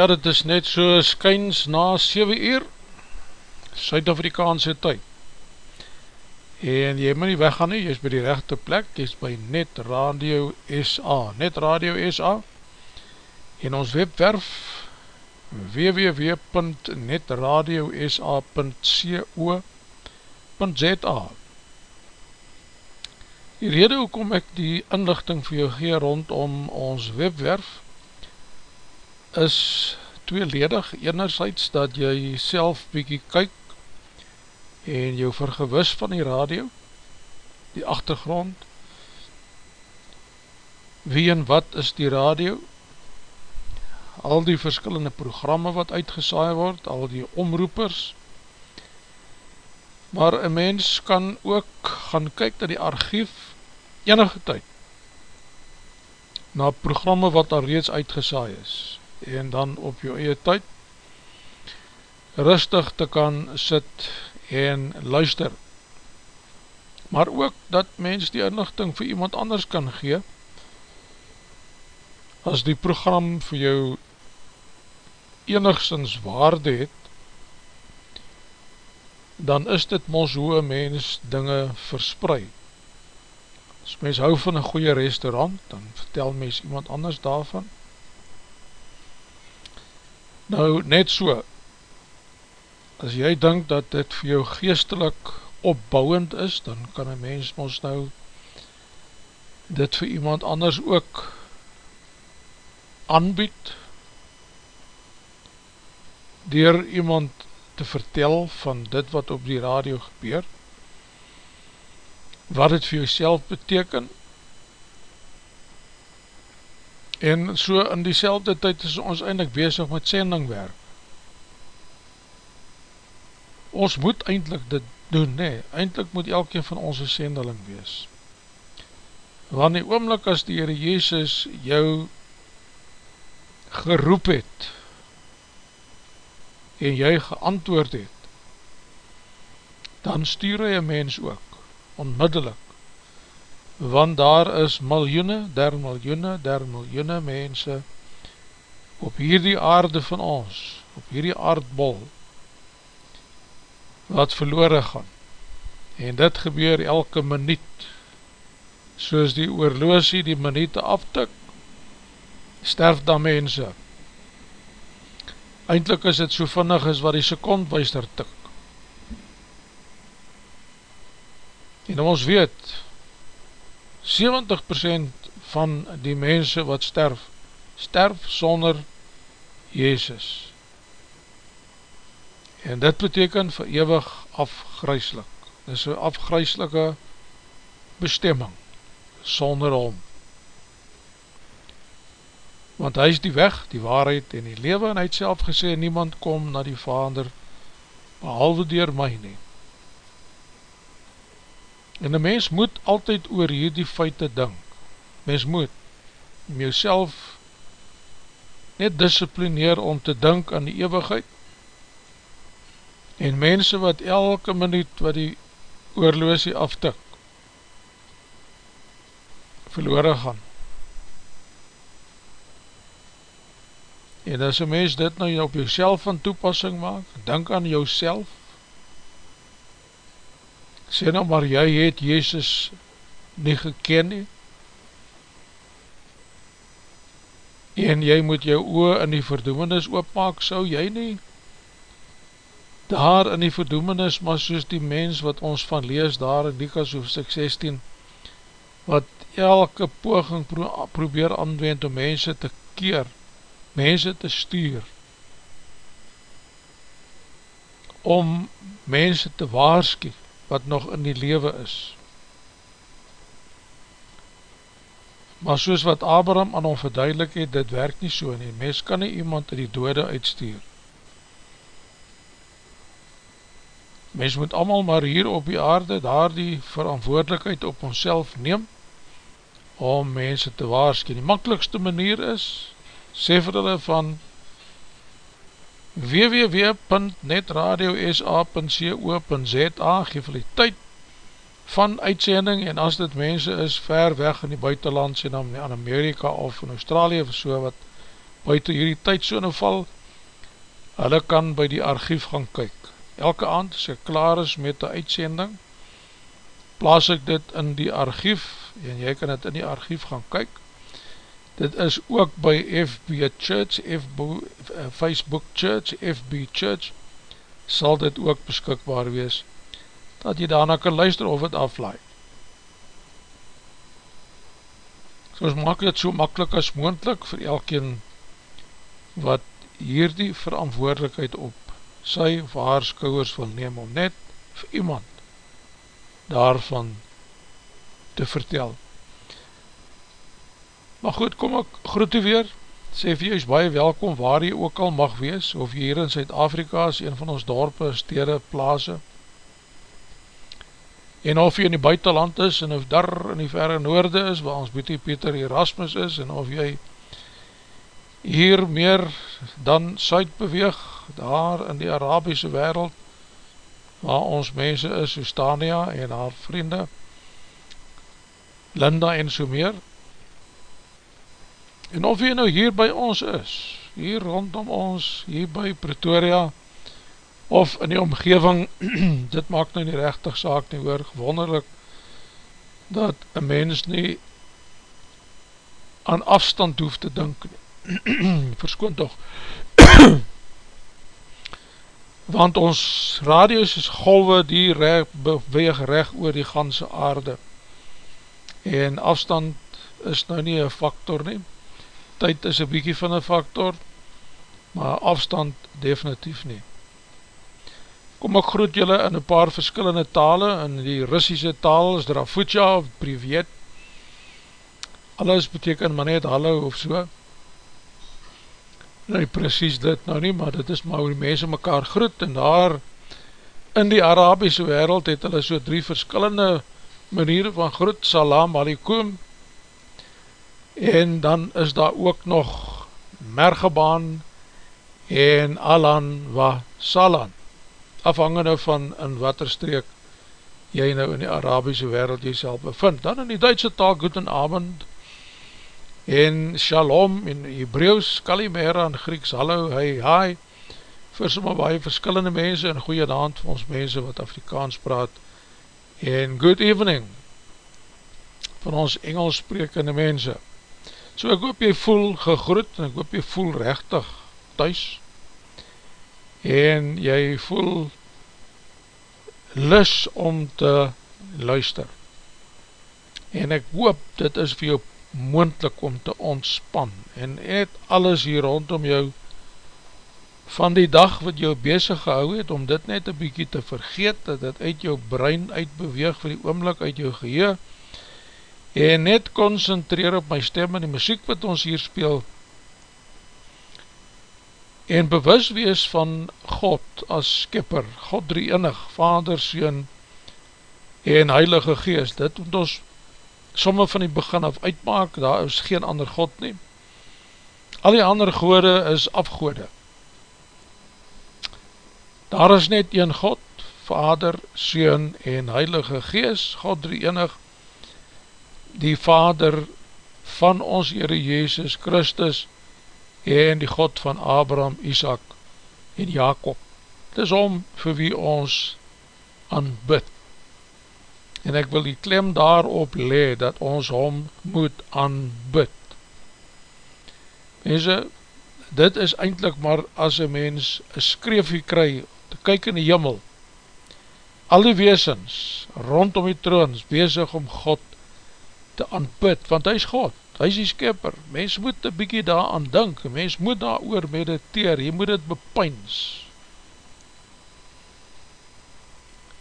Ja, dit is net so skyns na 7 uur Suid-Afrikaanse tyd. En jy moet nie weggaan nie, jy is by die rechte plek Jy is by Net Radio SA Net Radio SA En ons webwerf www.netradiosa.co.za Die rede hoekom ek die inlichting vir jou gee rondom ons webwerf is tweeledig, enerzijds dat jy self bykie kyk en jou vergewis van die radio, die achtergrond, wie en wat is die radio, al die verskillende programme wat uitgesaai word, al die omroepers, maar een mens kan ook gaan kyk na die archief enige tyd, na programme wat al reeds uitgesaai is, en dan op jou eie tyd, rustig te kan sit en luister, maar ook dat mens die inlichting vir iemand anders kan gee, as die program vir jou enigszins waarde het, dan is dit mos hoe een mens dinge verspreid. As mens hou van een goeie restaurant, dan vertel mens iemand anders daarvan. Nou, net so, as jy denk dat dit vir jou geestelik opbouwend is, dan kan een mens ons nou dit vir iemand anders ook aanbied, dier iemand te vertel van dit wat op die radio gebeur, wat het vir jouself beteken, en so in die selfde tyd is ons eindelijk bezig met sendingwerk, ons moet eindelijk dit doen, nee, eindelijk moet elkeen van ons een sendeling wees. Want die oomlik as die Heere Jezus jou geroep het, en jy geantwoord het, dan stuur hy een mens ook, onmiddellik, want daar is miljoene, der miljoene, der miljoene mense, op hierdie aarde van ons, op hierdie aardbol, wat verloore gaan. En dit gebeur elke minuut, soos die oorloosie die minuut aftik, sterf dan mense. Eindelijk is het so vinnig as wat die sekondwijster tik. En ons weet, 70% van die mense wat sterf, sterf sonder Jezus. En dit beteken verewig afgryslik dit is een afgryslike bestemming sonder hom. Want hy is die weg, die waarheid en die lewe en hy het self gesê, niemand kom na die vader behalwe dier my nie en die mens moet altyd oor hierdie feite dink. Mens moet om jouself net disciplineer om te dink aan die eeuwigheid. En mense wat elke minuut wat die oorloosie aftik verloren gaan. En as een mens dit nou op jouself van toepassing maak denk aan jouself sê nou maar jy het Jezus nie geken nie. En jy moet jou oor in die verdoemenis oopmaak, sou jy nie? Daar in die verdoemenis, maar soos die mens wat ons van lees daar in Likas hoofdstuk 16, wat elke poging pro probeer aanwend om mense te keer, mense te stuur, om mense te waarski wat nog in die lewe is. Maar soos wat Abraham aan hom verduidelik het, dit werk nie so nie, mens kan nie iemand in die dode uitstuur. mens moet allemaal maar hier op die aarde daar die verantwoordelikheid op ons neem om mense te waarskie. Die makkelijkste manier is sê vir hulle van www.netradiosa.co.za geef hulle tyd van uitsending en as dit mense is ver weg in die buitenland sê dan in Amerika of in Australië of so wat buiten hierdie tyd so nou val hulle kan by die archief gaan kyk. Elke aand as ek klaar is met die uitsending, plaas ek dit in die archief, en jy kan dit in die archief gaan kyk, dit is ook by FB Church, FB, uh, Facebook Church, FB Church, sal dit ook beskikbaar wees, dat jy daarna kan luister of het aflaai. So ons maak dit so makkelijk as moendlik vir elkeen wat hierdie verantwoordelikheid op sy of haar skouwers wil neem om net vir iemand daarvan te vertel. Maar goed, kom ek groet u weer, sê vir jy is baie welkom waar jy ook al mag wees, of jy hier in Zuid-Afrika is, een van ons dorpe, stede, plaase, en of jy in die buitenland is, en of daar in die verre noorde is, waar ons Boetie Pieter Erasmus is, en of jy hier meer dan Suid beweeg, daar in die Arabiese wereld, waar ons mense is, Ustania en haar vriende, Linda en so meer, en of jy nou hier by ons is, hier rondom ons, hier by Pretoria, of in die omgeving, dit maak nou nie rechtig saak nie hoor, wonderlik, dat een mens nie aan afstand hoef te dink nie, verskoon toch want ons radius is golwe die reg, beweeg recht oor die ganse aarde. En afstand is nou nie een factor nie tyd is een bykie van een factor maar afstand definitief nie. Kom ek groet julle in een paar verskillende tale in die Russische taal is Drafutja of Privet alles beteken maar net hallo of so. Nie precies dit nou nie, maar dit is maar hoe die mense mekaar groet, en daar in die Arabiese wereld het hulle so drie verskillende maniere van groet, salam alikum, en dan is daar ook nog mergebaan en alan wa salan, afhangende van in wat er streek jy nou in die Arabiese wereld jy sal bevind. Dan in die Duitse taal, guten avond, en shalom in Hebrews, kalimera in Grieks, hallo, hey, hi, vir somme baie verskillende mense en goeie naand vir ons mense wat Afrikaans praat, en good evening van ons Engels sprekende mense. So ek hoop jy voel gegroet en ek hoop jy voel rechtig thuis en jy voel lis om te luister. En ek hoop dit is vir jou moendlik om te ontspan en het alles hier rondom jou van die dag wat jou bezig gehou het om dit net een bykie te vergeet dat dit uit jou brein uitbeweeg vir die oomlik uit jou geheer en net concentreer op my stem en die muziek wat ons hier speel en bewus wees van God as skipper, God drie innig, Vader, Seen en Heilige Geest, dit moet ons somme van die begin af uitmaak, daar is geen ander God nie. Al die ander gode is afgode. Daar is net een God, Vader, Seun en Heilige Gees, God drie enig, die Vader van ons Heere Jezus Christus en die God van Abraham, Isaac en Jacob. Het is om vir wie ons aanbid en ek wil die klem daarop le, dat ons hom moet aanbid. Mense, dit is eindelijk maar as een mens een skreefie kry, te kyk in die jimmel, al die weesens rondom die troons bezig om God te aanbid, want hy is God, hy is die skepper, mens moet een bykie daar aan dink, mens moet daar oor mediteer, jy moet het bepyns,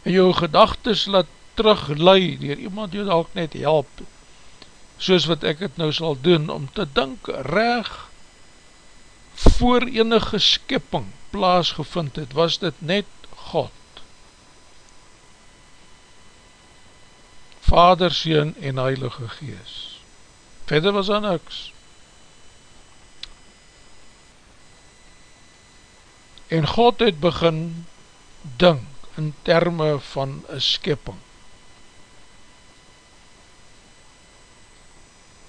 en jou gedagtes laat teruglui, dier iemand jou dalk net help, soos wat ek het nou sal doen, om te dink reg voor enige skipping plaasgevind het, was dit net God. Vader, Seen en Heilige Gees. Verder was daar niks. En God het begin dink in terme van een skipping.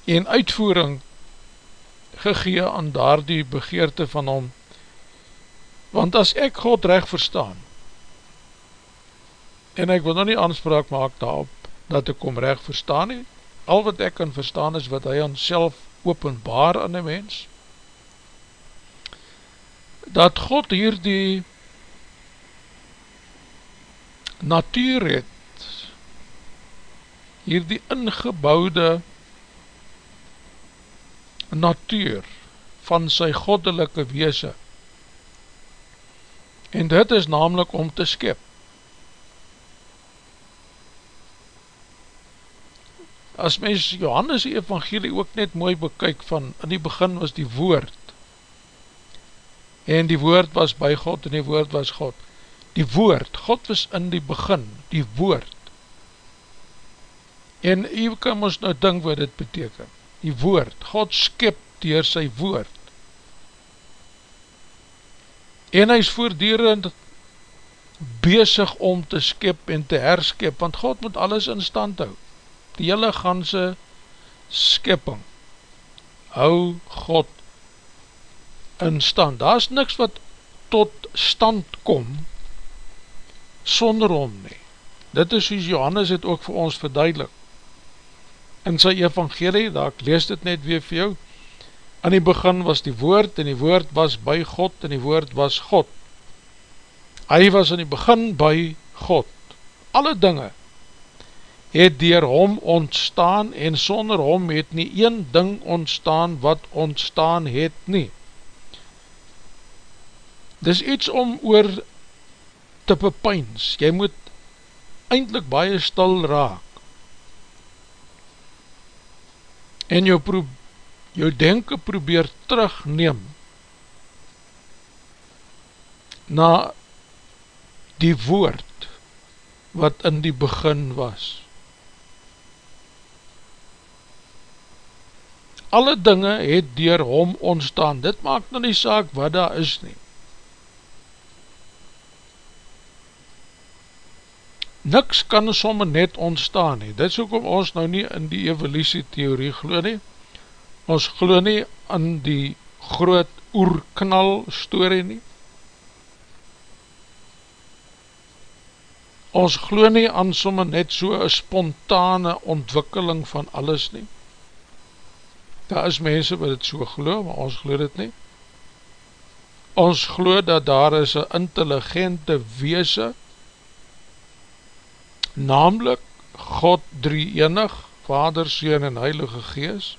en uitvoering gegee aan daar die begeerte van hom. Want as ek God recht verstaan, en ek wil nou nie aanspraak maak daarop, dat ek hom recht verstaan nie, al wat ek kan verstaan is wat hy aan self openbaar aan die mens, dat God hier die natuur het, hier die ingebouwde natuur van sy goddelike weese En dit is namelijk om te skip. As mens Johannes evangelie ook net mooi bekyk van, in die begin was die woord, en die woord was by God, en die woord was God. Die woord, God was in die begin, die woord. En jy kan ons nou dink wat dit beteken. Die woord, God skip dier sy woord. En hy is voordierend bezig om te skip en te herskip, want God moet alles in stand hou. Die hele ganse skipping hou God in stand. Daar is niks wat tot stand kom sonder om nie. Dit is soos Johannes het ook vir ons verduidelik. In sy evangelie, daar ek lees dit net weer vir jou, aan die begin was die woord, en die woord was by God, en die woord was God. Hy was in die begin by God. Alle dinge het dier hom ontstaan, en sonder hom het nie een ding ontstaan wat ontstaan het nie. Dis iets om oor te bepyns, jy moet eindelijk baie stil raak, en jou, pro jou denken probeer terugneem, na die woord, wat in die begin was. Alle dinge het dier hom ontstaan, dit maak nou nie saak wat daar is nie. niks kan somme net ontstaan nie, dit is ook om ons nou nie in die evolutie theorie glo nie, ons glo nie in die groot oerknal story nie, ons glo nie aan somme net so een spontane ontwikkeling van alles nie, daar is mense wat het so glo, maar ons glo dit nie, ons glo dat daar is een intelligente weese, namelijk God drie enig, Vader, Seen en Heilige Gees,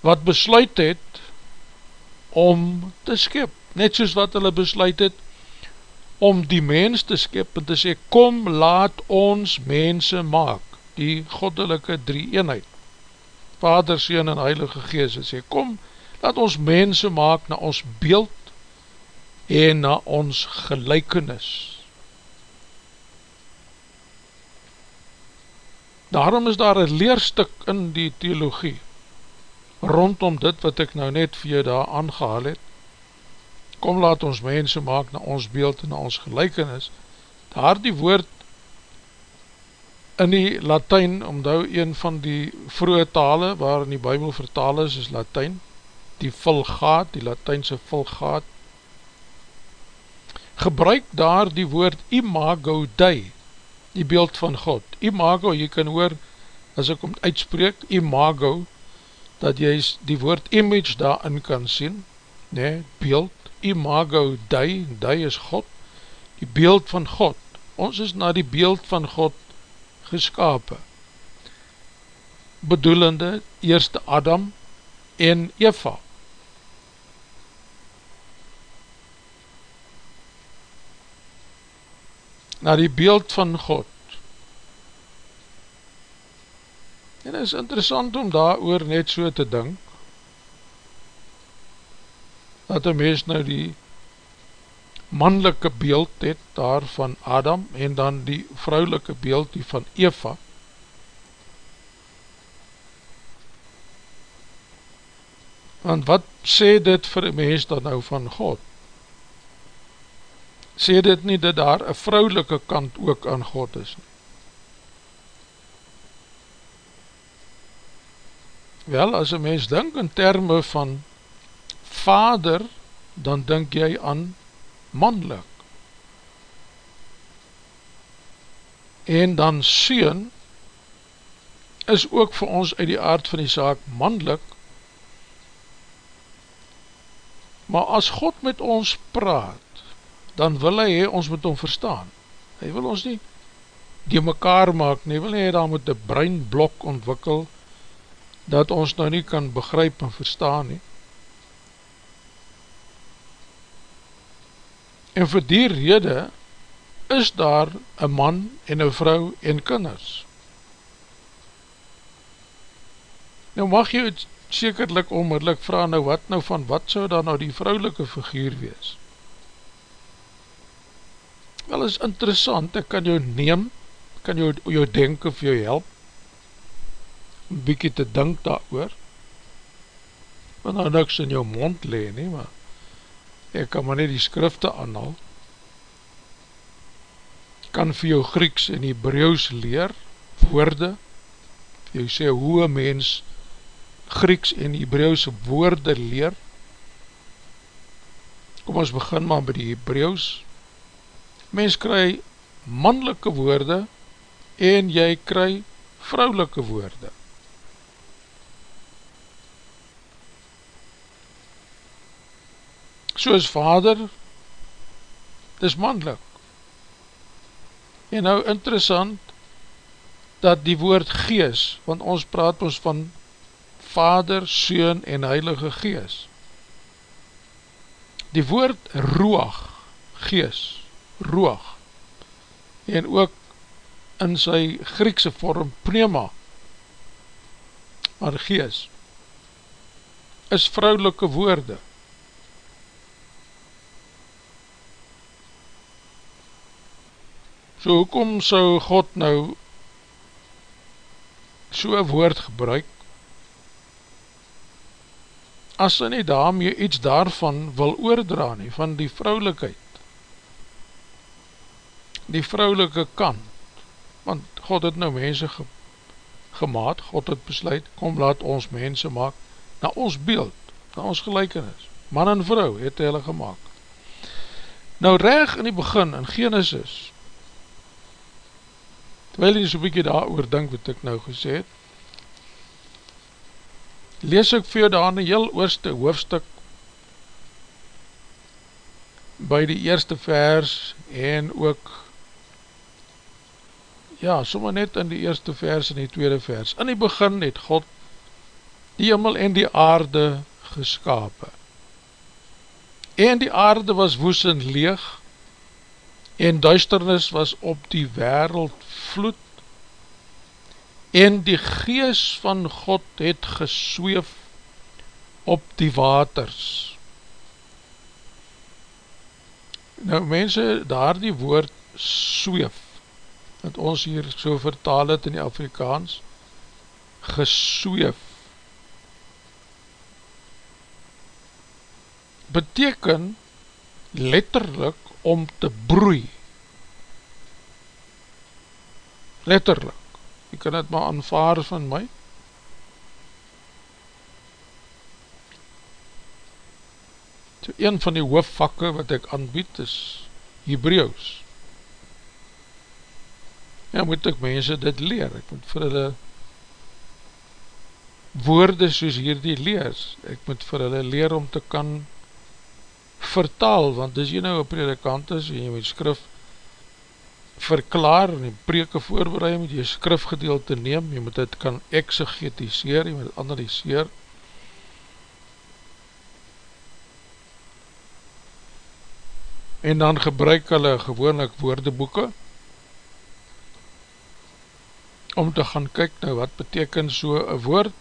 wat besluit het om te skip, net soos wat hulle besluit het om die mens te skip en te sê, kom laat ons mense maak, die goddelike drie eenheid, Vader, Seen en Heilige Gees, en sê, kom laat ons mense maak na ons beeld en na ons gelijkenis, Daarom is daar een leerstuk in die theologie rondom dit wat ek nou net vir jou daar aangehaal het. Kom laat ons mense maak na ons beeld en na ons gelijkenis. Daar die woord in die Latijn, omdou een van die vroege tale waar in die Bijbel vertaal is, is Latijn, die vulgaat, die Latijnse vulgaat, gebruik daar die woord imago dei, die beeld van God. Imago, jy kan hoor, as ek om uitspreek, imago, dat jy die woord image daarin kan sien, nee, beeld, imago, die, die is God, die beeld van God. Ons is na die beeld van God geskapen. Bedoelende, eerste Adam en Eva. na die beeld van God. En het is interessant om daar oor net so te dink, dat een mens nou die mannelike beeld het daar van Adam en dan die vrouwelike beeld die van Eva. Want wat sê dit vir een mens dan nou van God? sê dit nie dat daar een vrouwelike kant ook aan God is nie. Wel, as een mens denk in termen van vader, dan denk jy aan mannelijk. En dan sien is ook vir ons uit die aard van die zaak mannelijk, maar as God met ons praat, dan wil hy ons moet hom verstaan. Hy wil ons nie die mekaar maak nie, wil hy daar moet die breinblok ontwikkel, dat ons nou nie kan begryp en verstaan nie. En vir die rede is daar een man en een vrou en kinders. Nou mag jy het sekerlik onmiddellik vraag, nou wat nou van, wat sou dan nou die vrouwelike figuur wees? Wel is interessant, ek kan jou neem, kan jou, jou denk of jou help, een bykie te dink daar oor, want nou niks in jou mond leen, nie, maar ek kan maar net die skrifte aanhaal, kan vir jou Grieks en Hebreeuws leer, woorde, jy sê hoe een mens Grieks en Hebreeuwse woorde leer, kom ons begin maar by die Hebreeuws, mens kry mannelike woorde en jy kry vrouwelike woorde. Soos vader, dis mannelik. En nou interessant, dat die woord gees, want ons praat ons van vader, seun en heilige gees. Die woord roag, gees, roag, en ook in sy Griekse vorm pneuma, maar gees, is vrouwelike woorde. So hoekom sou God nou so'n woord gebruik, as hy nie daarmee iets daarvan wil oordra nie, van die vrouwelijkheid, die vrouwelike kant, want God het nou mense ge, gemaakt, God het besluit, kom laat ons mense maak, na ons beeld, na ons gelijkenis, man en vrou het hulle gemaakt. Nou reg in die begin, in Genesis, terwijl jy so'n bykie daar oor dink wat ek nou gesê het, lees ek vir jou daar in die heel oorste hoofdstuk, by die eerste vers, en ook ja, sommer net in die eerste vers en die tweede vers, in die begin het God die hemel en die aarde geskapen. En die aarde was woes en leeg, en duisternis was op die wereld vloed, en die gees van God het gesweef op die waters. Nou mense, daar die woord sweef, wat ons hier so vertaal het in die Afrikaans, gesweef, beteken letterlik om te broei. Letterlik. Jy kan het maar aanvaar van my. So een van die hoofvakke wat ek aanbied is Hebreeuws ja, moet ek mense dit leer, ek moet vir hulle woorde soos hierdie lees, ek moet vir hulle leer om te kan vertaal, want as jy nou een predikant is, en jy moet skrif verklaar, en die preke voorbereid, moet jy skrifgedeelte neem, jy moet dit kan exegetiseer, jy moet het analyseer, en dan gebruik hulle gewoonlik woordeboeken, om te gaan kyk nou wat beteken so een woord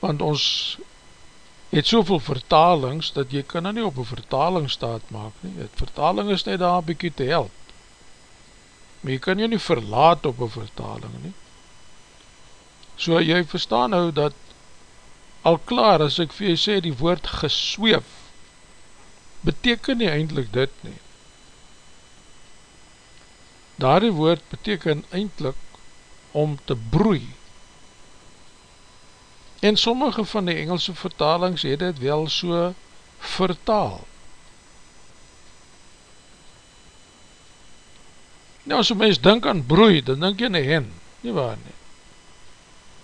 want ons het soveel vertalings dat jy kan nou nie op een vertaling staat maak nie, het vertaling is net daar een bykie te help. Maar jy kan jy nie verlaat op een vertaling nie. So jy verstaan nou dat al klaar as ek vir jy sê die woord gesweef beteken nie eindelijk dit nie. Daar die woord beteken eindelijk om te broei. En sommige van die Engelse vertalings het het wel so vertaal. Nou as een mens denk aan broei, dan denk jy aan een hen, nie waar nie.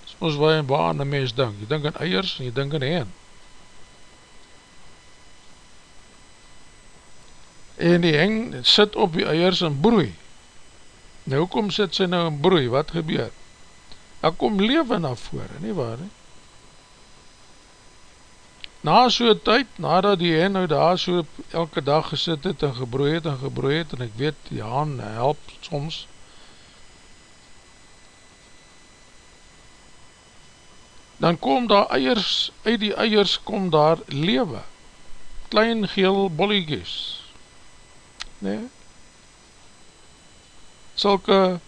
As ons waar en waar aan een mens denk, jy denk aan eiers en jy denk aan een hen. En die hen sit op die eiers en broei. Nou kom sit sy nou in broei, wat gebeur? Daar kom leven na vore, nie waar nie? Na so tyd, nadat die hen nou daar so elke dag gesit het en gebroei het en gebroei het, en ek weet, die haan help soms, dan kom daar eiers, uit die eiers kom daar lewe, klein geel bolliekies, nee, sulke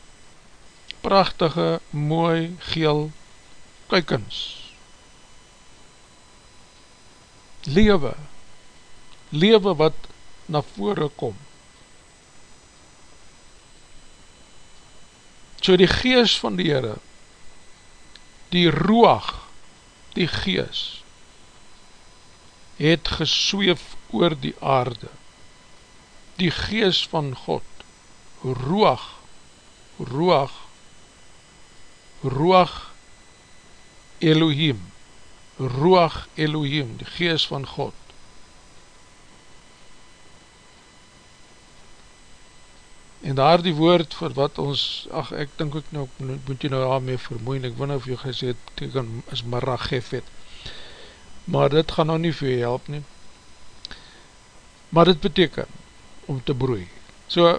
prachtige, mooi, geel kuikens, lewe, lewe wat na vore kom, so die gees van die Heere, die roag, die gees het gesweef oor die aarde. Die gees van God roag roag roag Elohim roag Elohim die gees van God. En daar die woord vir wat ons, ach ek dink ook nou, moet jy nou daarmee vermoeien, ek wonder of jy gesê teken is maragefet, maar dit gaan nou nie vir jy help nie, maar dit beteken, om te broei, so,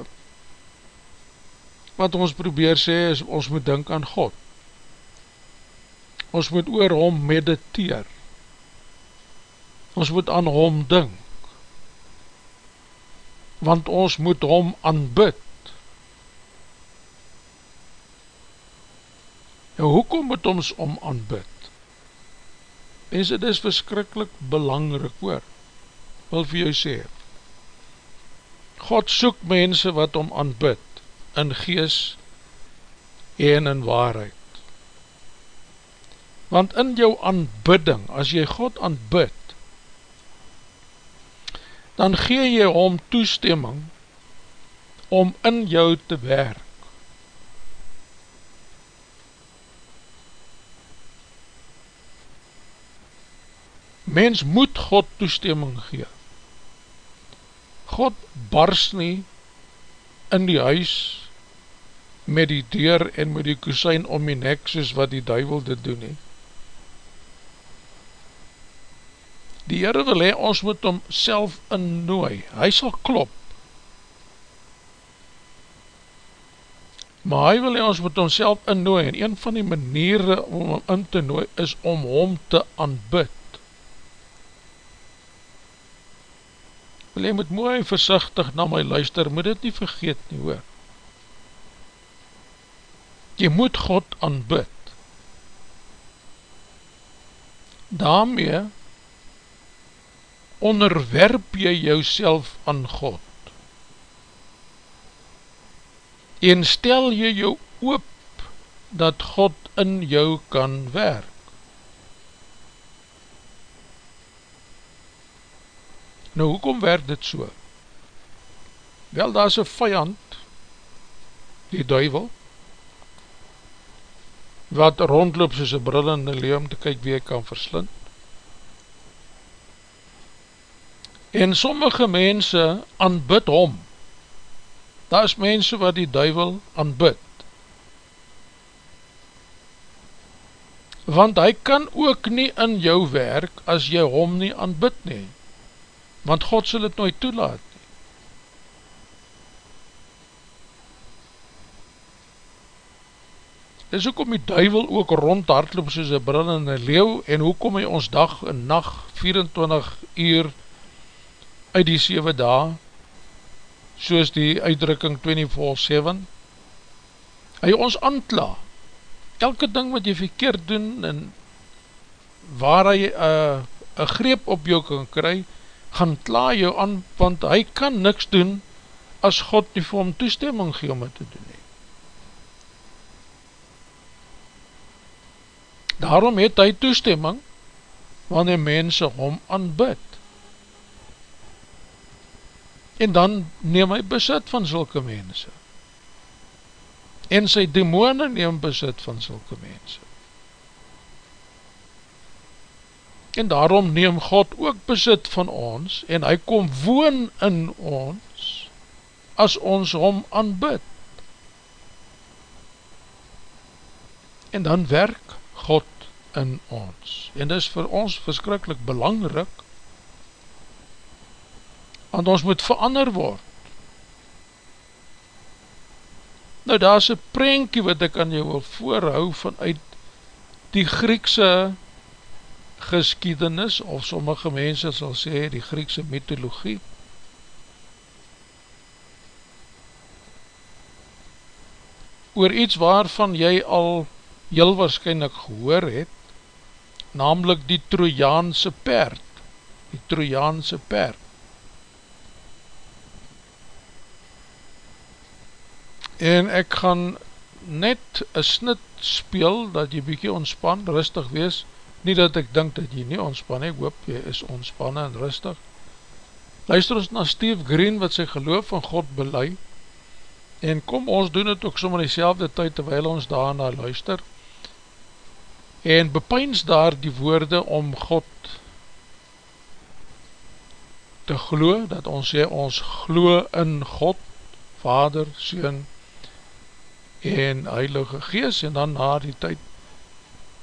wat ons probeer sê, is ons moet denk aan God, ons moet oor hom mediteer, ons moet aan hom dink, want ons moet hom aanbid, Nou, hoekom moet ons om aanbid? En dit is verskrikkelijk belangrik hoor, wil vir jou sê. God soek mense wat om aanbid, in gees en in waarheid. Want in jou aanbidding, as jy God aanbid, dan gee jy hom toestemming om in jou te werk. mens moet God toestemming gee. God bars nie in die huis met die deur en met die kusijn om die nek soos wat die duivel dit doen nie. Die Heere wil hee, ons moet hom self innooi, hy sal klop. Maar hy wil hee, ons moet hom self innooi, en een van die maniere om hom in te nooi, is om hom te aanbid. wil jy moet mooi versichtig na my luister, moet dit nie vergeet nie hoor. Jy moet God aanbid. Daarmee onderwerp jy jouself aan God. En stel jy jou oop dat God in jou kan werk. Nou, hoekom werk dit so? Wel, daar is een vijand, die duivel, wat rondloop soos een bril in die leeuw om te kyk wie hy kan verslind. En sommige mense aanbid hom. Daar is mense wat die duivel aanbid. Want hy kan ook nie in jou werk as jy hom nie aanbid nie want God sal het nooit toelaat. Dis ook om die duivel ook rond hardloop soos een bril en een leeuw en hoekom hy ons dag en nacht 24 uur uit die 7 dae soos die uitdrukking 24-7 hy ons antla elke ding wat jy verkeerd doen en waar hy uh, een greep op jou kan kry gaan kla jou aan, want hy kan niks doen as God nie vir hom toestemming gee om het te doen nie. Daarom het hy toestemming, wanneer mense hom aanbid. En dan neem hy besit van sulke mense. En sy demone neem besit van sulke mense. en daarom neem God ook besit van ons en hy kom woon in ons as ons hom aanbid. En dan werk God in ons. En dis vir ons verskrikkelijk belangrik, want ons moet verander word. Nou daar is een prentje wat ek aan jou wil voorhou vanuit die Griekse geskiedenis, of sommige mense sal sê die Griekse mythologie, oor iets waarvan jy al heel waarschijnlijk gehoor het, namelijk die Trojaanse perd, die Trojaanse perd. En ek gaan net een snit speel, dat jy bykie ontspan, rustig wees, nie dat ek denk dat jy nie ontspan, ek hoop jy is ontspannen en rustig. Luister ons na Steve Green, wat sy geloof van God beleid, en kom ons doen het ook sommer die tyd terwijl ons daarna luister. En bepeins daar die woorde om God te glo, dat ons sê ons glo in God, Vader, Seen en Heilige Gees en dan na die tyd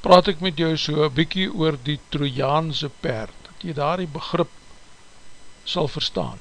praat ek met jou so bykie oor die Trojaanse perd, dat jy daar die begrip sal verstaan.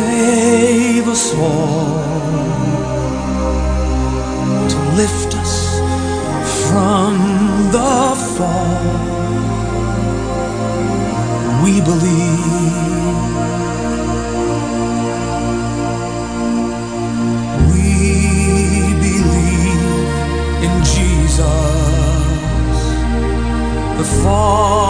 save us all, to lift us from the fall. We believe. We believe in Jesus, the Father's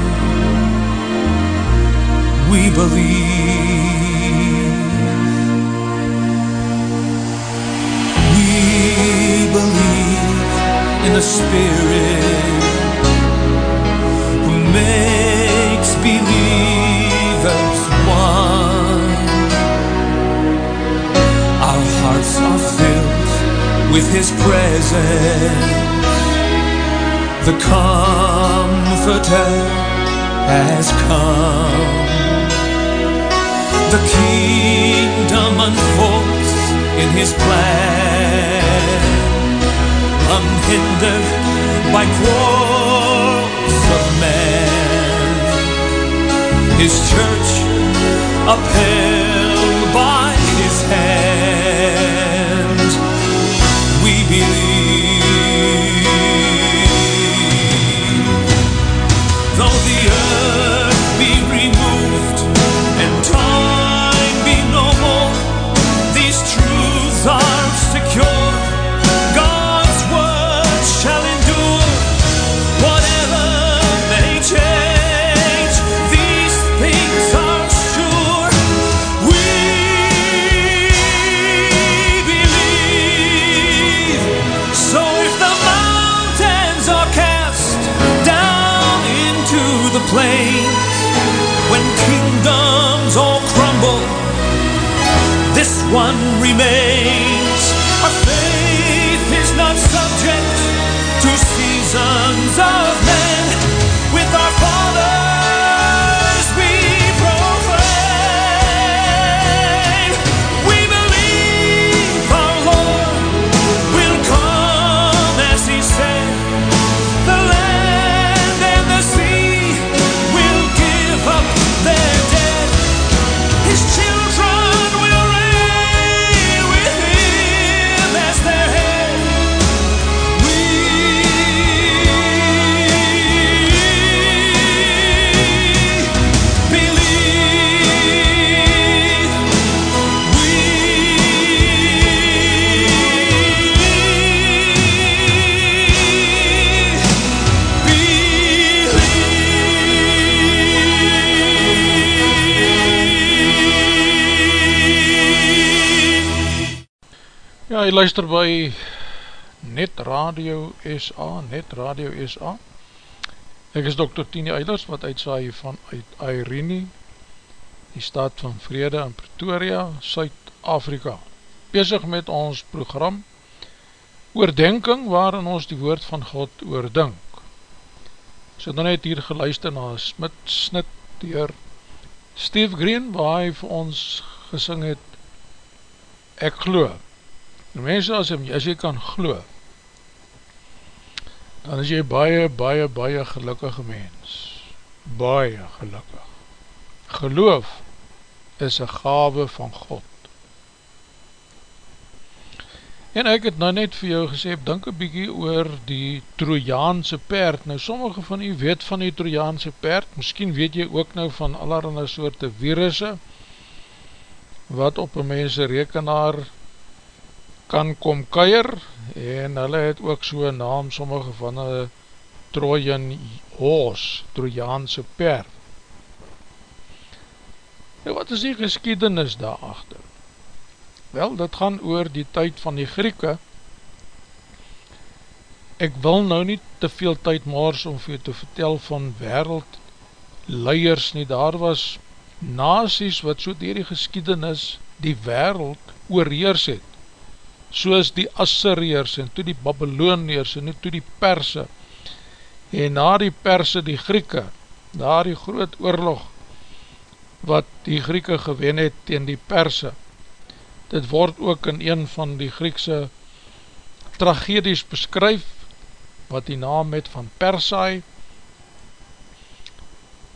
we believe. We believe in the Spirit who makes believers one. Our hearts are filled with His presence. The Comforter has come the kingdom unfolds in his plan, unhindered by quarrels of man. His church upheld by his hand, we believe. One remains. Our faith is not subject to seasons of jy luister by Net Radio SA, Net Radio SA. Ek is Dr. Tini Eilers wat uitsaai van uit Irene, die stad van Vrede in Pretoria, Suid-Afrika. Bezig met ons program Oordenking waarin ons die woord van God oordink. Ek het nou net hier geluister na Smit Snit dier Steve Green waar hy vir ons gesing het Ek glo. En mense as, hy, as jy kan glo, dan is jy baie, baie, baie gelukkige mens. Baie gelukkig. Geloof is een gave van God. En ek het nou net vir jou gesê, dink een bykie oor die Trojaanse perd. Nou, sommige van u weet van die Trojaanse perd, miskien weet jy ook nou van allerhande soorte virusse, wat op een mense rekenaar kan kom kuier, en hulle het ook so'n naam, sommige van hulle Trojan horse, Trojaanse perd. Nou, wat is die geskiedenis daarachter? Wel, dit gaan oor die tyd van die Grieke. Ek wil nou nie te veel tyd maars om vir te vertel van wereld leiers nie. Daar was nazies wat so dier die geskiedenis die wereld oorheers het. Soos die Assyriërs en toe die Babyloniërs en toe die Perse. En na die Perse die Grieke, daar die groot oorlog wat die Grieke gewen het tegen die Perse Dit word ook in een van die Griekse tragedies beskryf, wat die naam het van Persai,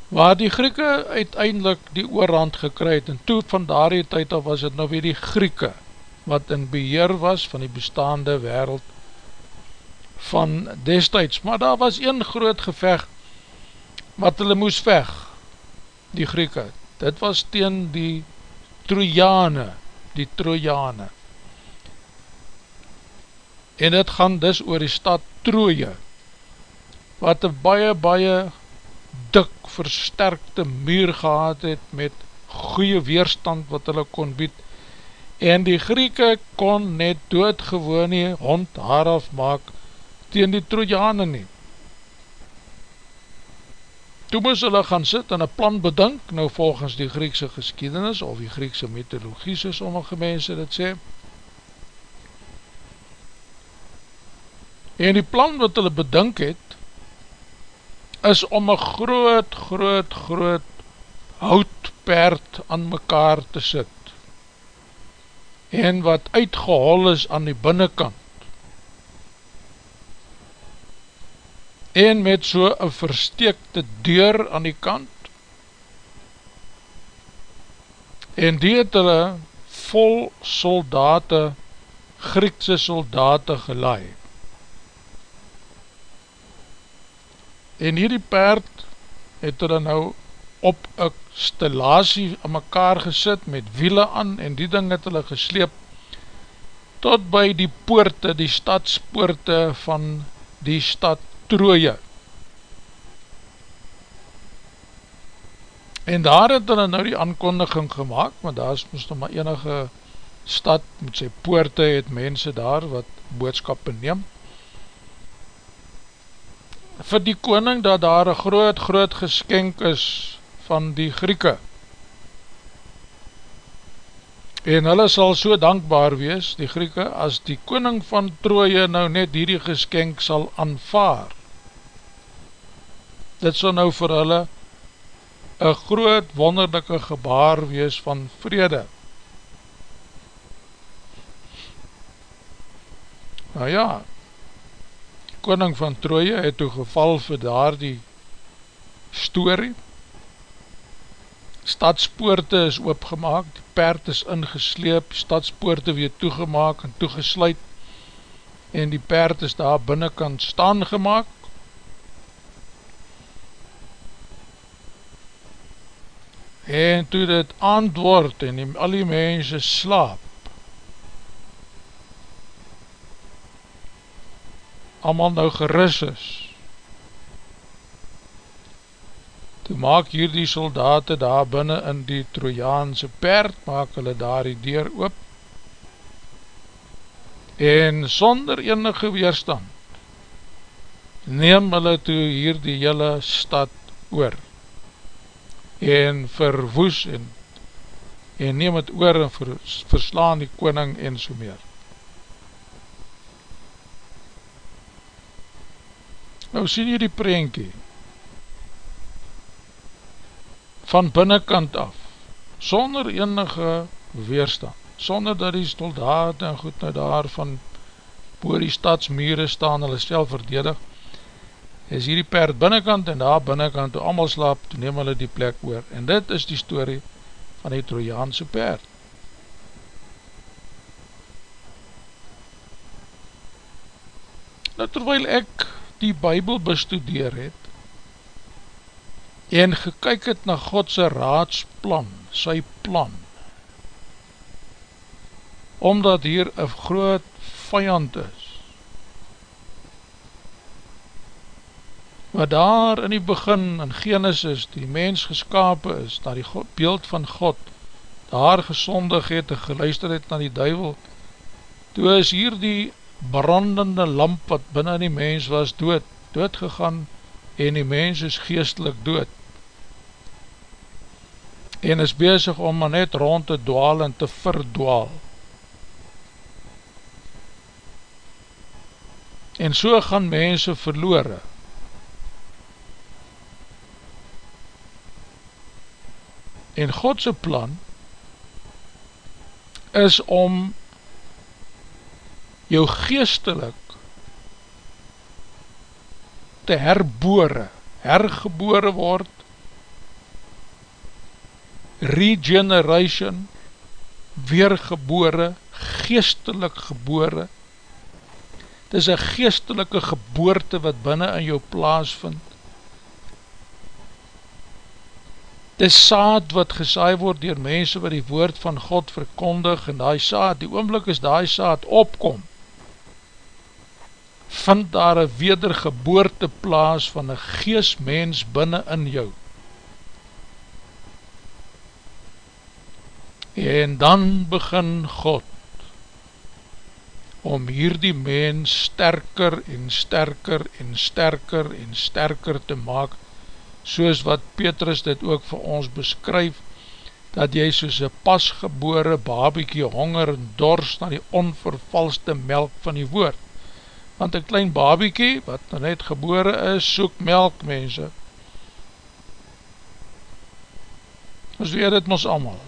waar die Grieke uiteindelik die oorhand gekry het, en toe van daar die tyd af was het nou weer die Grieke, wat in beheer was van die bestaande wereld van destijds, maar daar was een groot gevecht, wat hulle moes veg, die Grieke, dit was teen die Trojane, die Trojane. En dit gaan dus oor die stad Troje, wat een baie, baie dik versterkte muur gehad het met goeie weerstand wat hulle kon bied. En die Grieke kon net doodgewoon nie hond haar afmaak tegen die Trojane nie. Toe moes hulle gaan sit en een plan bedink, nou volgens die Griekse geskiedenis, of die Griekse mythologie, so sommige mense dit sê. En die plan wat hulle bedink het, is om een groot, groot, groot houtperd aan mekaar te sit. En wat uitgehol is aan die binnenkant. en met so een versteekte deur aan die kant en die het hulle vol soldate Griekse soldate gelaai en hierdie paard het hulle nou op een stellasie aan mekaar gesit met wiele aan en die ding het hulle gesleep tot by die poorte, die stadspoorte van die stad Troje. En daar het hulle nou die aankondiging gemaakt, want daar is moest nou maar enige stad met sy poorte het mense daar wat boodskappe neem. Vir die koning dat daar een groot, groot geskenk is van die Grieke. En hulle sal so dankbaar wees, die Grieke, as die koning van Troje nou net hierdie geskenk sal aanvaar. Dit sal nou vir hulle een groot wonderlijke gebaar wees van vrede. Nou ja, koning van Troje het toe geval vir daar die story, stadspoorte is oopgemaak, die perd is ingesleep, stadspoorte weer toegemaak en toegesluit, en die perd is daar binnenkant staan gemaakt, en toe dit antwoord en die, al die mense slaap, allemaal nou geris is, toe maak hier die soldaten daar binnen in die Trojaanse perd, maak hulle daar die deur oop, en sonder enige weerstand, neem hulle toe hier die hele stad oor, en verwoes, en, en neem het oor, en ver, verslaan die koning, en so meer. Nou sien jy die preenkie, van binnenkant af, sonder enige weerstand, sonder dat die soldaat en goed nou daar van boor die stadsmure staan, hulle self verdedig, is hier die perd binnenkant en daar binnenkant, toe allemaal slaap, toe neem hulle die plek oor, en dit is die story van die Trojaanse perd. Nou terwijl ek die bybel bestudeer het, en gekyk het na Godse raadsplan, sy plan, omdat hier een groot vijand is, wat daar in die begin in Genesis die mens geskapen is, na die beeld van God, daar gesondig het en geluister het na die duivel, toe is hier die brandende lamp wat binnen die mens was dood, dood gegaan, en die mens is geestelik dood en is bezig om maar net rond te dwaal en te verdwaal. En so gaan mense verloore. En Godse plan is om jou geestelik te herbore, hergebore word, regeneration, weergebore, geestelik gebore, het is een geestelike geboorte wat binnen in jou plaas vind, het is saad wat gesaai word dier mense wat die woord van God verkondig, en die saad, die oomblik is die saad opkom, vind daar een wedergeboorte plaas van een geestmens binnen in jou. En dan begin God om hierdie mens sterker en sterker en sterker en sterker te maak, soos wat Petrus dit ook vir ons beskryf, dat jy soos een pasgebore babiekie honger en dors na die onvervalste melk van die woord want een klein babiekie, wat nou net gebore is, soek melk mense. Ons weet het ons allemaal.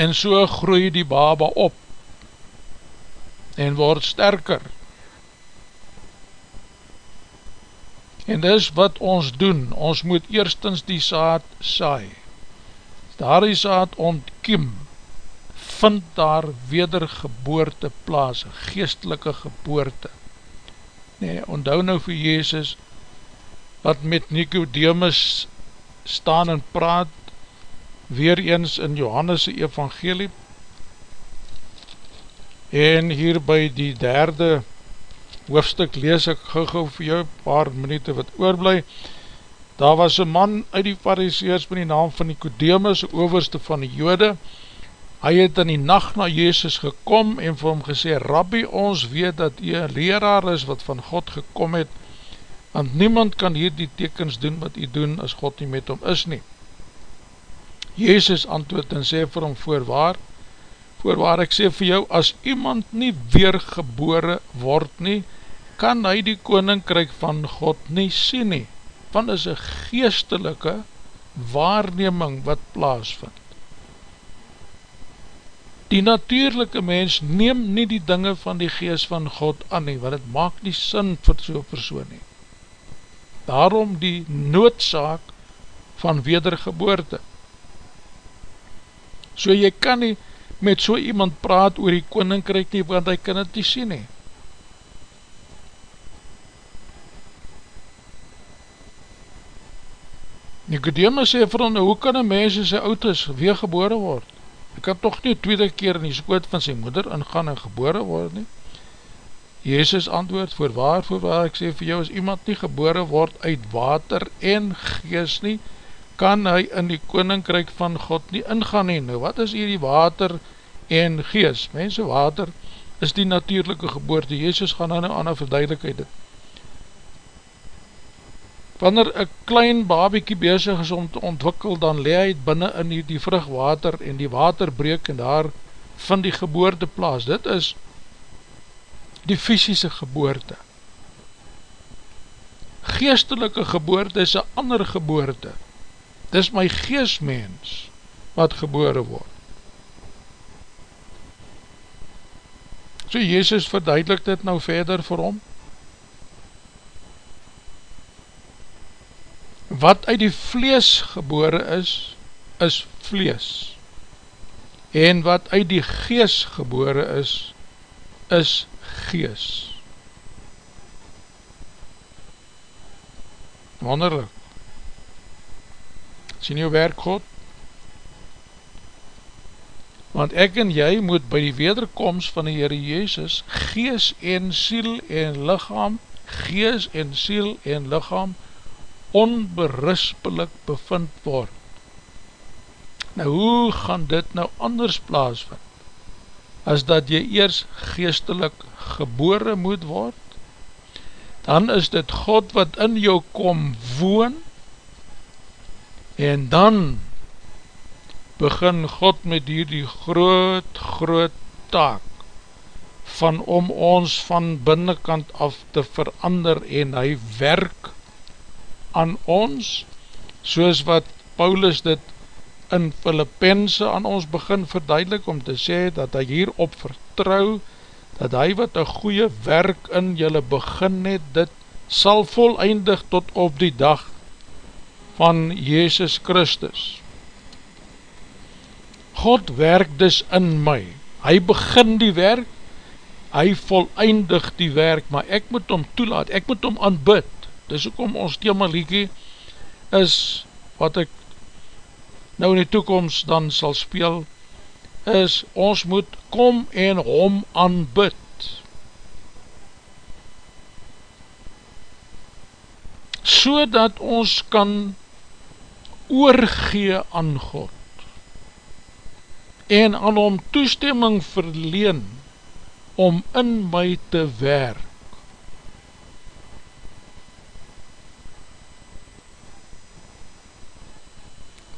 En so groei die baba op, en word sterker. En dis wat ons doen, ons moet eerstens die saad saai. Daar die saad ontkiem, vind daar wedergeboorte plaas, geestelike geboorte. Nee, onthou nou vir Jezus, wat met Nicodemus staan en praat, weer eens in Johannes' evangelie, en hier by die derde hoofdstuk lees ek gauw vir jou, paar minuute wat oorblij, daar was een man uit die fariseers met die naam van Nicodemus, overste van die jode, Hy het in die nacht na Jezus gekom en vir hom gesê, Rabbi, ons weet dat jy een leraar is wat van God gekom het, want niemand kan hier die tekens doen wat jy doen as God nie met hom is nie. Jezus antwoord en sê vir hom voorwaar, voorwaar ek sê vir jou, as iemand nie weergebore word nie, kan hy die koninkryk van God nie sien nie, want is een geestelike waarneming wat plaasvind. Die natuurlijke mens neem nie die dinge van die geest van God aan nie, want het maak nie sin vir so'n persoon nie. Daarom die noodzaak van wedergeboorte. So jy kan nie met so iemand praat oor die koninkryk nie, want hy kan het nie sien nie. Nicodemus sê vir hom, hoe kan een mens in sy ouders weergebore word? Ek kan toch nie tweede keer in die skoot van sy moeder ingaan en gebore word nie. Jezus antwoord, voorwaar, voorwaar, ek sê vir jou, as iemand nie gebore word uit water en gees nie, kan hy in die koninkryk van God nie ingaan nie. Nou, wat is hier die water en gees? Mense, water is die natuurlijke geboorte. Jezus gaan nou aan een verduidelijkheid dit wanneer een klein babiekie bezig is om te ontwikkel, dan leid hy binnen in die, die vrugwater en die water breek en daar vind die geboorte plaas. Dit is die fysische geboorte. Geestelike geboorte is een ander geboorte. Dit is my geestmens wat gebore word. So Jezus verduidelik dit nou verder vir hom. wat uit die vlees gebore is, is vlees. En wat uit die gees gebore is, is gees. Wonderlik. Sien jou werk God? Want ek en jy moet by die wederkomst van die Heere Jezus gees en siel en lichaam, gees en siel en lichaam, onberispelik bevind word. Nou hoe gaan dit nou anders plaasvind? As dat jy eers geestelik gebore moet word, dan is dit God wat in jou kom woon, en dan begin God met hierdie groot, groot taak, van om ons van binnenkant af te verander, en hy werk aan ons, soos wat Paulus dit in Filippense aan ons begin verduidelik, om te sê dat hy hierop vertrouw, dat hy wat een goeie werk in julle begin het, dit sal voleindig tot op die dag van Jezus Christus. God werk dus in my, hy begin die werk, hy voleindig die werk, maar ek moet hom toelaat, ek moet hom aanbid, dis ook om ons thema liekie is wat ek nou in die toekomst dan sal speel is ons moet kom en hom aanbid. So dat ons kan oorgee aan God en aan hom toestemming verleen om in my te werk.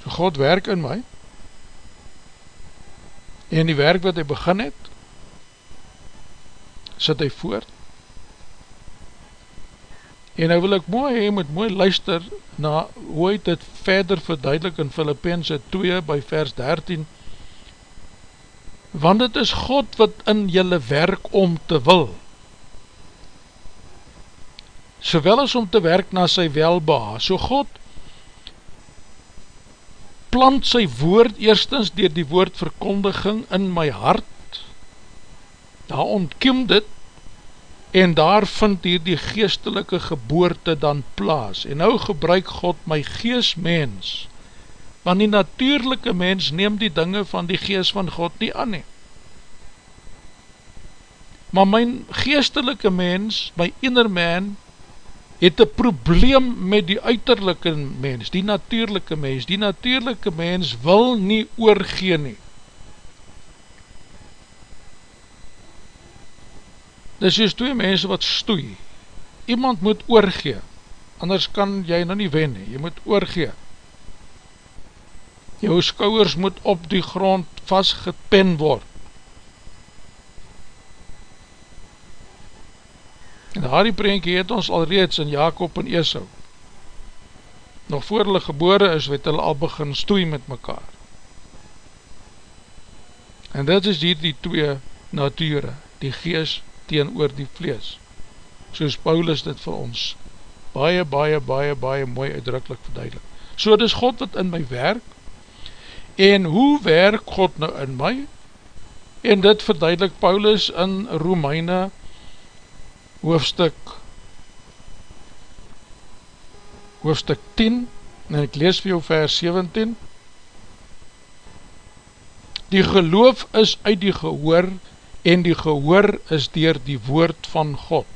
So God werk in my en die werk wat hy begin het sit hy voort en nou wil ek mooi, hy moet mooi luister na hoe hy dit verder verduidelik in Filippense 2 by vers 13 want het is God wat in jylle werk om te wil. Sowel as om te werk na sy welbeha so God plant sy woord eerstens dier die woordverkondiging in my hart, daar ontkiem dit, en daar vind hier die geestelike geboorte dan plaas, en nou gebruik God my geestmens, want die natuurlijke mens neem die dinge van die geest van God nie aan nie. Maar my geestelike mens, my inner man, het een probleem met die uiterlijke mens, die natuurlijke mens. Die natuurlijke mens wil nie oorgeen nie. Dis is twee mense wat stoei. Iemand moet oorgee, anders kan jy nou nie wen nie. Jy moet oorgee. jou skouwers moet op die grond vastgepen word. En daar die prentje het ons al reeds in Jacob en Esau. Nog voor hulle gebore is, het hulle al begin stoei met mekaar. En dit is hier die twee nature, die gees teen oor die vlees. Soos Paulus dit vir ons baie, baie, baie, baie mooi uitdrukkelijk verduidelik. So dit is God wat in my werk, en hoe werk God nou in my? En dit verduidelik Paulus in Romeine hoofstuk hoofstuk 10, en ek lees vir jou vers 17, Die geloof is uit die gehoor, en die gehoor is dier die woord van God.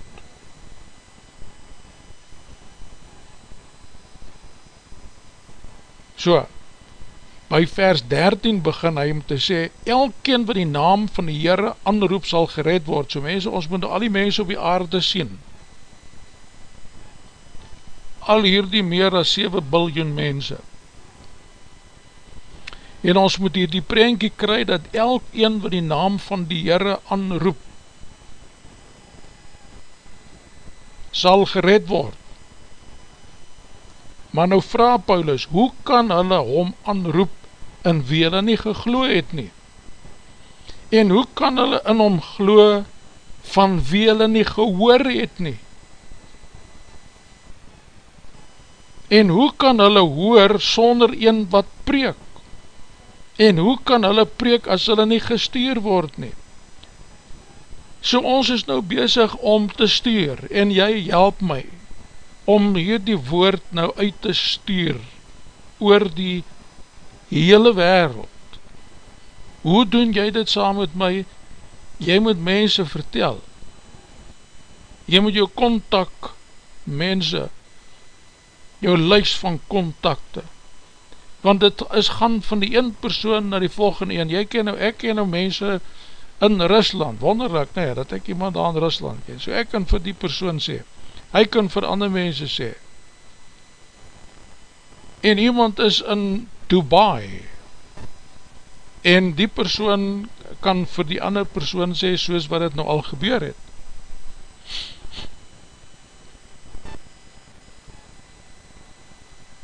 So, by vers 13 begin hy om te sê, elkeen wat die naam van die Heere anroep sal gered word, so mense, ons moet al die mense op die aarde sien, al hierdie meer as 7 biljoen mense, en ons moet hier die prentjie kry, dat elk een wat die naam van die Heere anroep, sal gered word, Maar nou vraag Paulus, hoe kan hulle hom anroep in wie hulle nie geglo het nie? En hoe kan hulle in hom glo van wie hulle nie gehoor het nie? En hoe kan hulle hoor sonder een wat preek? En hoe kan hulle preek as hulle nie gestuur word nie? So ons is nou bezig om te stuur en jy help my om hierdie woord nou uit te stuur oor die hele wereld. Hoe doen jy dit saam met my? Jy moet mense vertel. Jy moet jou kontak mense, jou lys van kontakte, want dit is gaan van die een persoon na die volgende een. Jy ken nou, ek ken nou mense in Rusland, wonderlik, nee, dat ek iemand aan Rusland ken, so ek kan vir die persoon sê, hy kan vir ander mense sê, en iemand is in Dubai, en die persoon kan vir die ander persoon sê, soos wat het nou al gebeur het,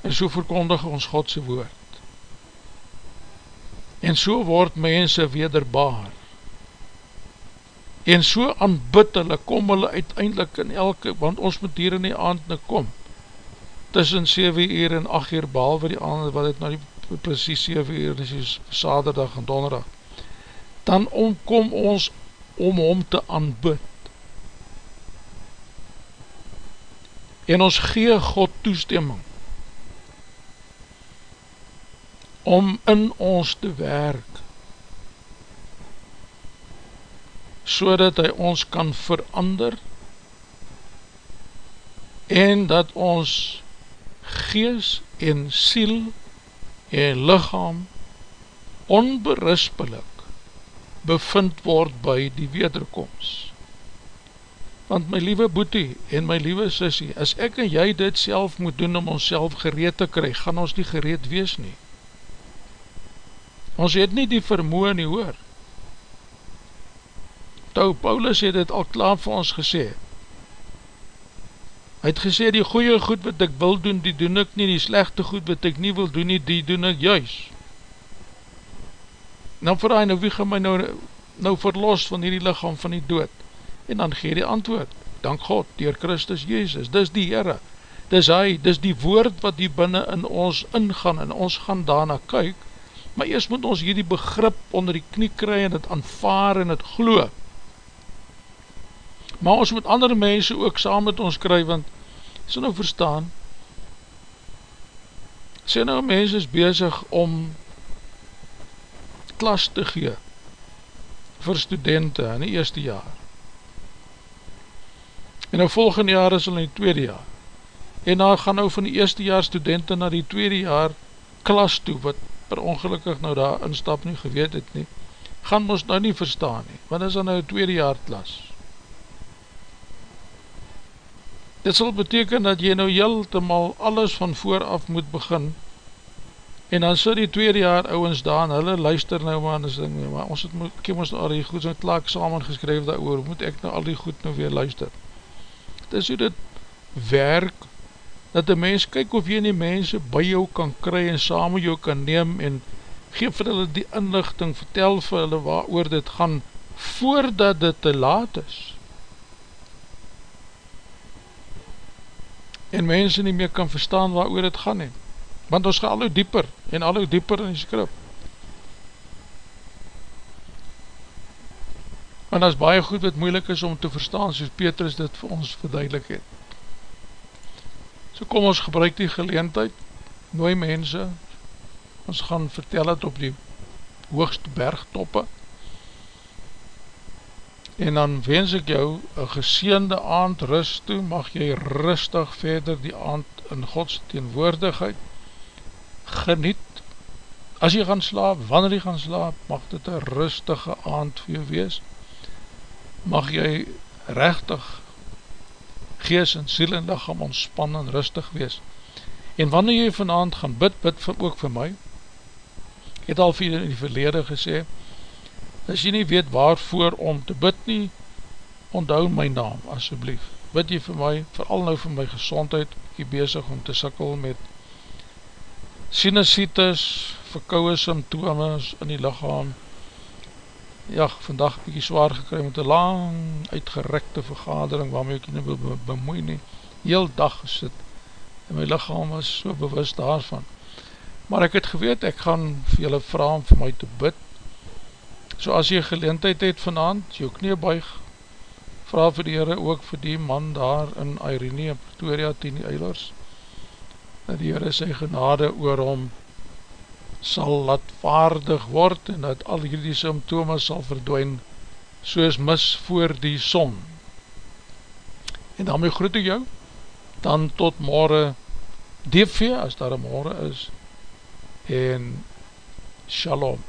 en so verkondig ons Godse woord, en so word mense wederbaar, en so aanbid hulle, kom hulle uiteindelik in elke, want ons moet hier in die aand nou kom, tussen 7 uur en 8 uur, behalwe die aand, wat het nou die precies 7 uur, dis die saterdag en donderdag, dan omkom ons om hom te aanbid, en ons gee God toestemming, om in ons te werk, so dat hy ons kan verander en dat ons gees en siel en lichaam onberispelik bevind word by die wederkomst. Want my liewe boete en my liewe sissie, as ek en jy dit self moet doen om ons self gereed te kry, gaan ons nie gereed wees nie. Ons het nie die vermoe nie hoor. Tou, Paulus het het al klaar vir ons gesê. Hy het gesê, die goeie goed wat ek wil doen, die doen ek nie, die slechte goed wat ek nie wil doen nie, die doen ek juist. Nou vraag hy, nou wie gaan my nou, nou verlos van hierdie lichaam van die dood? En dan gee die antwoord, dank God, dier Christus Jezus, dis die Heere, dis hy, dis die woord wat die binnen in ons ingaan, en ons gaan daarna kyk, maar eers moet ons hierdie begrip onder die knie kry, en het aanvaar en het gloe, maar ons moet andere mense ook saam met ons kry, want sê nou verstaan, sê nou mense is bezig om klas te gee vir studenten in die eerste jaar. En nou volgende jaar is hulle in die tweede jaar. En dan gaan nou van die eerste jaar studenten na die tweede jaar klas toe, wat per ongelukkig nou daar instap nie geweet het nie, gaan ons nou nie verstaan nie, want is dan nou tweede jaar klas. Dit sal beteken dat jy nou heeltemaal alles van vooraf moet begin En dan sit die tweede jaar ouwens daar en hulle luister nou maar en ding, maar ons het kiem ons nou al die goed so klaak samen geskryf daar oor, moet ek nou al die goed nou weer luister. Het is hoe dit werk, dat die mens kyk of jy die mense by jou kan kry en samen jou kan neem en geef vir hulle die inlichting, vertel vir hulle waar oor dit gaan, voordat dit te laat is. En mense nie meer kan verstaan waar oor dit gaan neem want ons gaan al hoe dieper, en al hoe dieper in die skrif. Want dat is baie goed wat moeilik is om te verstaan, soos Petrus dit vir ons verduidelik het. So kom ons gebruik die geleentheid, nooi mense, ons gaan vertel het op die hoogste bergtoppe, en dan wens ek jou een geseende aand rust toe, mag jy rustig verder die aand in Gods teenwoordigheid, geniet, as jy gaan slaap, wanneer jy gaan slaap, mag dit een rustige aand vir jou wees, mag jy rechtig gees en siel en lichaam ontspan en rustig wees, en wanneer jy vanavond gaan bid, bid vir, ook vir my, ek het al vir jy in die verlede gesê, as jy nie weet waarvoor om te bid nie, onthou my naam, asjeblief, bid jy vir my, vooral nou vir my gezondheid, ek bezig om te sikkel met sinusitis, verkouwe symptomes in die lichaam, ja, vandag bykie zwaar gekry met een lang uitgerekte vergadering waarmee ek nie be bemoei nie, heel dag gesit, en my lichaam was so bewust daarvan, maar ek het geweet, ek gaan vir julle vraag om vir my te bid, so as jy geleentheid het vanavond, jy ook nie buig, vraag vir die heren ook vir die man daar in Irene, in Pretoria, ten die eilers, dat die Heere sy genade oor hom sal laat vaardig word en dat al hierdie symptome sal verdwijn soos mis voor die son. En daarmee groet ek jou, dan tot morgen DV, as daar een morgen is, en shalom.